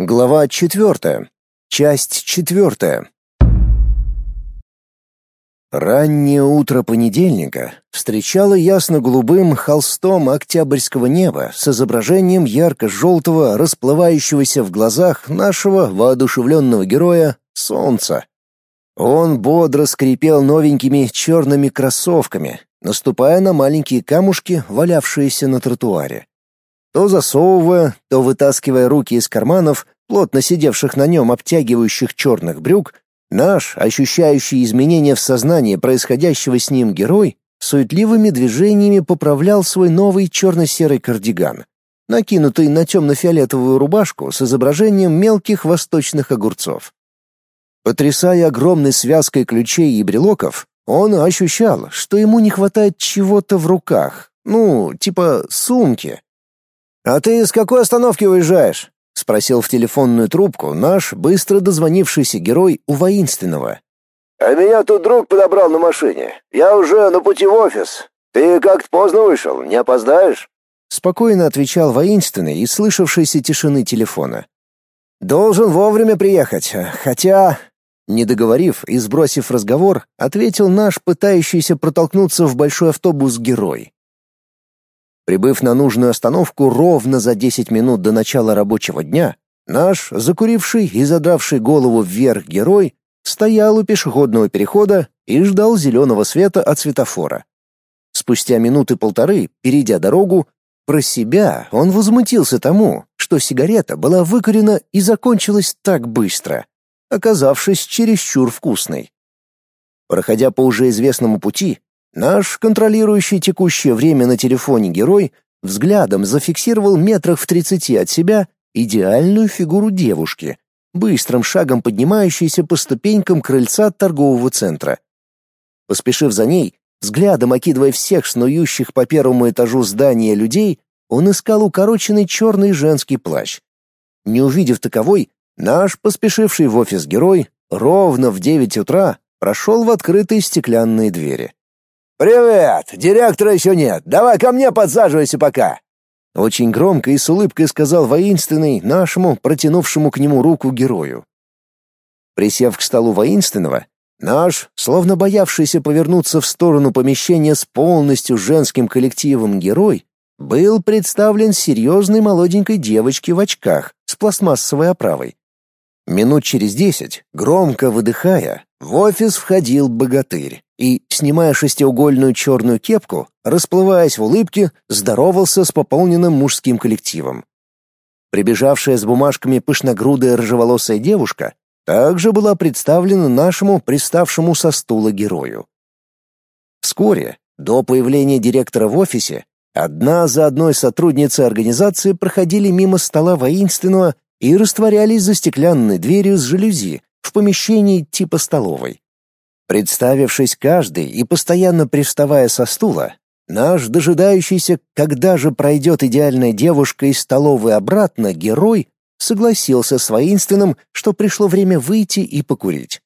Глава четвертая. Часть четвертая. Раннее утро понедельника встречало ясно-голубым холстом октябрьского неба с изображением ярко-желтого, расплывающегося в глазах нашего воодушевленного героя солнца. Он бодро скрипел новенькими черными кроссовками, наступая на маленькие камушки, валявшиеся на тротуаре то засовывая, то вытаскивая руки из карманов, плотно сидевших на нем обтягивающих черных брюк, наш, ощущающий изменения в сознании происходящего с ним герой, суетливыми движениями поправлял свой новый черно-серый кардиган, накинутый на темно-фиолетовую рубашку с изображением мелких восточных огурцов. Потрясая огромной связкой ключей и брелоков, он ощущал, что ему не хватает чего-то в руках, ну, типа сумки, «А ты с какой остановки уезжаешь?» — спросил в телефонную трубку наш быстро дозвонившийся герой у воинственного. «А меня тут друг подобрал на машине. Я уже на пути в офис. Ты как-то поздно вышел, не опоздаешь?» Спокойно отвечал воинственный и слышавшийся тишины телефона. «Должен вовремя приехать, хотя...» Не договорив и сбросив разговор, ответил наш пытающийся протолкнуться в большой автобус герой. Прибыв на нужную остановку ровно за 10 минут до начала рабочего дня, наш, закуривший и задравший голову вверх герой, стоял у пешеходного перехода и ждал зеленого света от светофора. Спустя минуты полторы, перейдя дорогу, про себя он возмутился тому, что сигарета была выкурена и закончилась так быстро, оказавшись чересчур вкусной. Проходя по уже известному пути, Наш контролирующий текущее время на телефоне герой взглядом зафиксировал метрах в тридцати от себя идеальную фигуру девушки, быстрым шагом поднимающейся по ступенькам крыльца торгового центра. Поспешив за ней, взглядом окидывая всех снующих по первому этажу здания людей, он искал укороченный черный женский плащ. Не увидев таковой, наш поспешивший в офис герой ровно в девять утра прошел в открытые стеклянные двери. «Привет! Директора еще нет. Давай ко мне подсаживайся пока!» Очень громко и с улыбкой сказал воинственный нашему, протянувшему к нему руку герою. Присев к столу воинственного, наш, словно боявшийся повернуться в сторону помещения с полностью женским коллективом герой, был представлен серьезной молоденькой девочке в очках с пластмассовой оправой. Минут через десять, громко выдыхая, в офис входил богатырь и, снимая шестиугольную черную кепку, расплываясь в улыбке, здоровался с пополненным мужским коллективом. Прибежавшая с бумажками пышногрудая рыжеволосая девушка также была представлена нашему приставшему со стула герою. Вскоре, до появления директора в офисе, одна за одной сотрудницы организации проходили мимо стола воинственного и растворялись за стеклянной дверью с жалюзи в помещении типа столовой. Представившись каждый и постоянно приставая со стула, наш дожидающийся, когда же пройдет идеальная девушка из столовой обратно, герой согласился с воинственным, что пришло время выйти и покурить.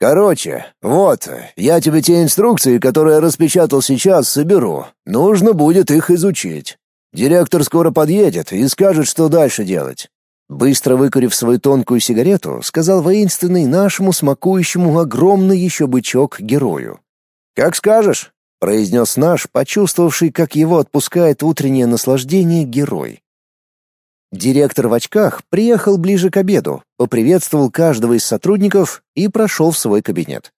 «Короче, вот, я тебе те инструкции, которые я распечатал сейчас, соберу. Нужно будет их изучить. Директор скоро подъедет и скажет, что дальше делать. Быстро выкурив свою тонкую сигарету, сказал воинственный нашему смакующему огромный еще бычок герою. «Как скажешь», — произнес наш, почувствовавший, как его отпускает утреннее наслаждение герой. Директор в очках приехал ближе к обеду, поприветствовал каждого из сотрудников и прошел в свой кабинет.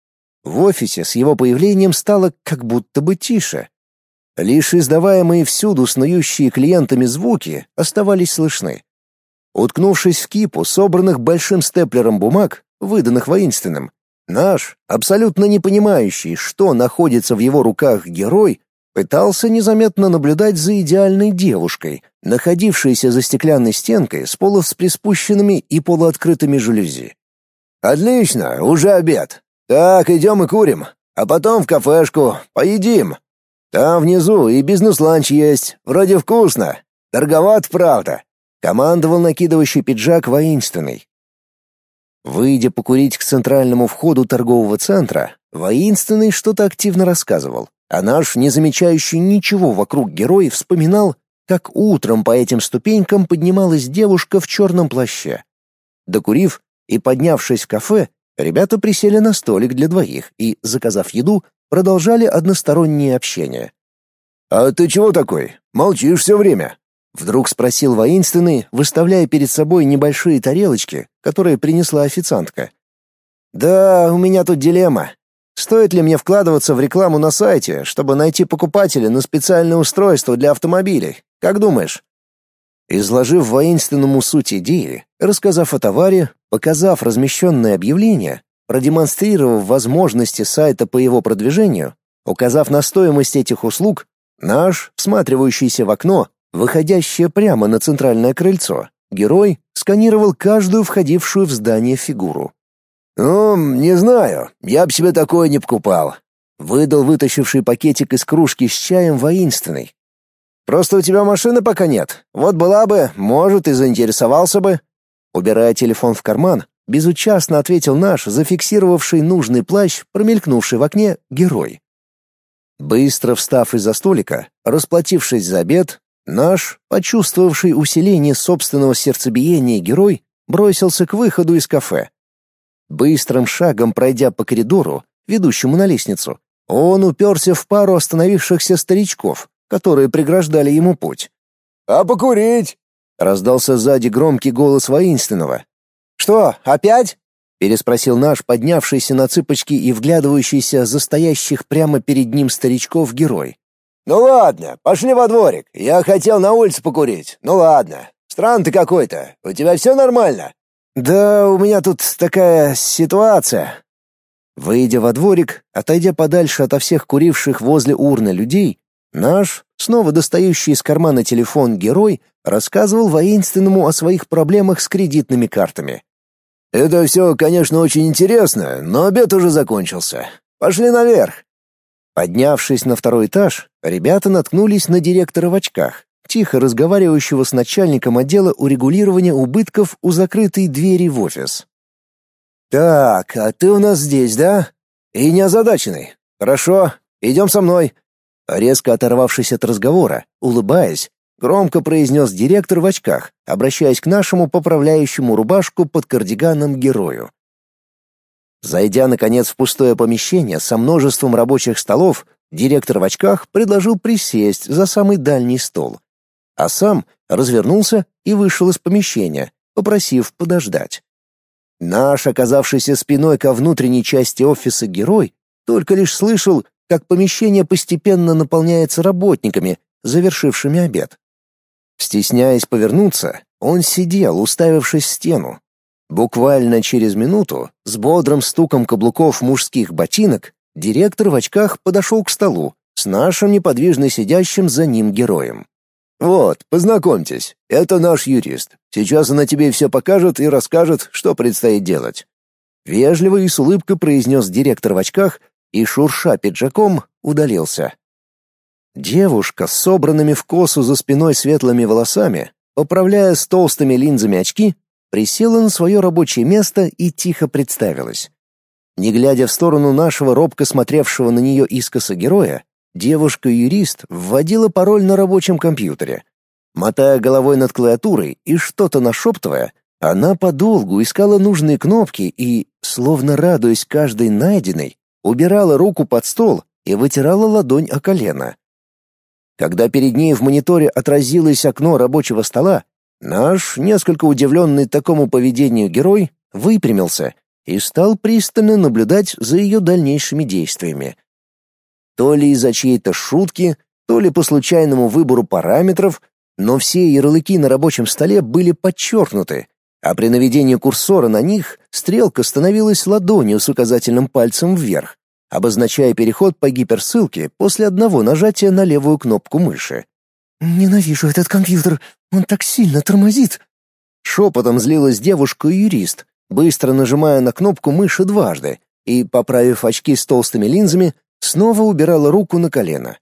В офисе с его появлением стало как будто бы тише. Лишь издаваемые всюду снующие клиентами звуки оставались слышны. Уткнувшись в кипу собранных большим степлером бумаг, выданных воинственным, наш, абсолютно не понимающий, что находится в его руках герой, пытался незаметно наблюдать за идеальной девушкой, находившейся за стеклянной стенкой с полусприспущенными и полуоткрытыми жалюзи. «Отлично, уже обед. Так, идем и курим, а потом в кафешку, поедим. Там внизу и бизнес-ланч есть, вроде вкусно. Торговат, правда. Командовал накидывающий пиджак воинственный. Выйдя покурить к центральному входу торгового центра, воинственный что-то активно рассказывал, а наш, не замечающий ничего вокруг герой, вспоминал, как утром по этим ступенькам поднималась девушка в черном плаще. Докурив и поднявшись в кафе, ребята присели на столик для двоих и, заказав еду, продолжали одностороннее общение. «А ты чего такой? Молчишь все время?» Вдруг спросил воинственный, выставляя перед собой небольшие тарелочки, которые принесла официантка. «Да, у меня тут дилемма. Стоит ли мне вкладываться в рекламу на сайте, чтобы найти покупателя на специальное устройство для автомобилей? Как думаешь?» Изложив воинственному суть идеи, рассказав о товаре, показав размещенное объявление, продемонстрировав возможности сайта по его продвижению, указав на стоимость этих услуг, наш, всматривающийся в окно, выходящее прямо на центральное крыльцо, герой сканировал каждую входившую в здание фигуру. «Ну, не знаю, я бы себе такое не покупал», — выдал вытащивший пакетик из кружки с чаем воинственный, Просто у тебя машины пока нет. Вот была бы, может, и заинтересовался бы. Убирая телефон в карман, безучастно ответил наш, зафиксировавший нужный плащ, промелькнувший в окне, герой. Быстро встав из-за столика, расплатившись за обед, наш, почувствовавший усиление собственного сердцебиения герой, бросился к выходу из кафе. Быстрым шагом пройдя по коридору, ведущему на лестницу, он уперся в пару остановившихся старичков, которые преграждали ему путь. «А покурить?» — раздался сзади громкий голос воинственного. «Что, опять?» — переспросил наш поднявшийся на цыпочки и вглядывающийся за стоящих прямо перед ним старичков герой. «Ну ладно, пошли во дворик. Я хотел на улице покурить. Ну ладно. Странно ты какой-то. У тебя все нормально?» «Да у меня тут такая ситуация». Выйдя во дворик, отойдя подальше ото всех куривших возле урны людей, Наш, снова достающий из кармана телефон герой, рассказывал воинственному о своих проблемах с кредитными картами. «Это все, конечно, очень интересно, но обед уже закончился. Пошли наверх». Поднявшись на второй этаж, ребята наткнулись на директора в очках, тихо разговаривающего с начальником отдела урегулирования убытков у закрытой двери в офис. «Так, а ты у нас здесь, да? И не озадаченный. Хорошо, идем со мной. Резко оторвавшись от разговора, улыбаясь, громко произнес директор в очках, обращаясь к нашему поправляющему рубашку под кардиганом герою. Зайдя, наконец, в пустое помещение со множеством рабочих столов, директор в очках предложил присесть за самый дальний стол, а сам развернулся и вышел из помещения, попросив подождать. Наш, оказавшийся спиной ко внутренней части офиса герой, только лишь слышал, как помещение постепенно наполняется работниками, завершившими обед. Стесняясь повернуться, он сидел, уставившись в стену. Буквально через минуту, с бодрым стуком каблуков мужских ботинок, директор в очках подошел к столу с нашим неподвижно сидящим за ним героем. «Вот, познакомьтесь, это наш юрист. Сейчас она тебе все покажет и расскажет, что предстоит делать». Вежливо и с улыбкой произнес директор в очках, и, шурша пиджаком, удалился. Девушка с собранными в косу за спиной светлыми волосами, поправляя с толстыми линзами очки, присела на свое рабочее место и тихо представилась. Не глядя в сторону нашего робко смотревшего на нее искоса героя, девушка-юрист вводила пароль на рабочем компьютере. Мотая головой над клавиатурой и что-то нашептывая, она подолгу искала нужные кнопки и, словно радуясь каждой найденной, убирала руку под стол и вытирала ладонь о колено. Когда перед ней в мониторе отразилось окно рабочего стола, наш, несколько удивленный такому поведению герой, выпрямился и стал пристально наблюдать за ее дальнейшими действиями. То ли из-за чьей-то шутки, то ли по случайному выбору параметров, но все ярлыки на рабочем столе были подчеркнуты, а при наведении курсора на них стрелка становилась ладонью с указательным пальцем вверх, обозначая переход по гиперссылке после одного нажатия на левую кнопку мыши. «Ненавижу этот компьютер, он так сильно тормозит!» Шепотом злилась девушка-юрист, быстро нажимая на кнопку мыши дважды и, поправив очки с толстыми линзами, снова убирала руку на колено.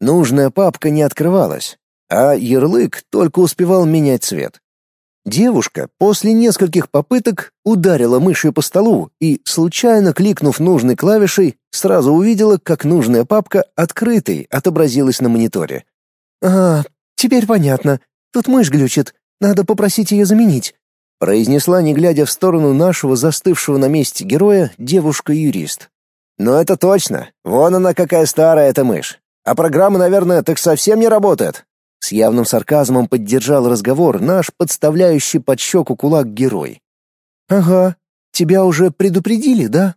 Нужная папка не открывалась, а ярлык только успевал менять цвет. Девушка после нескольких попыток ударила мышью по столу и, случайно кликнув нужной клавишей, сразу увидела, как нужная папка открытой отобразилась на мониторе. «А, теперь понятно. Тут мышь глючит. Надо попросить ее заменить. произнесла, не глядя в сторону нашего застывшего на месте героя, девушка-юрист. «Но это точно. Вон она какая старая эта мышь. А программа, наверное, так совсем не работает». С явным сарказмом поддержал разговор наш подставляющий под щеку кулак герой. «Ага. Тебя уже предупредили, да?»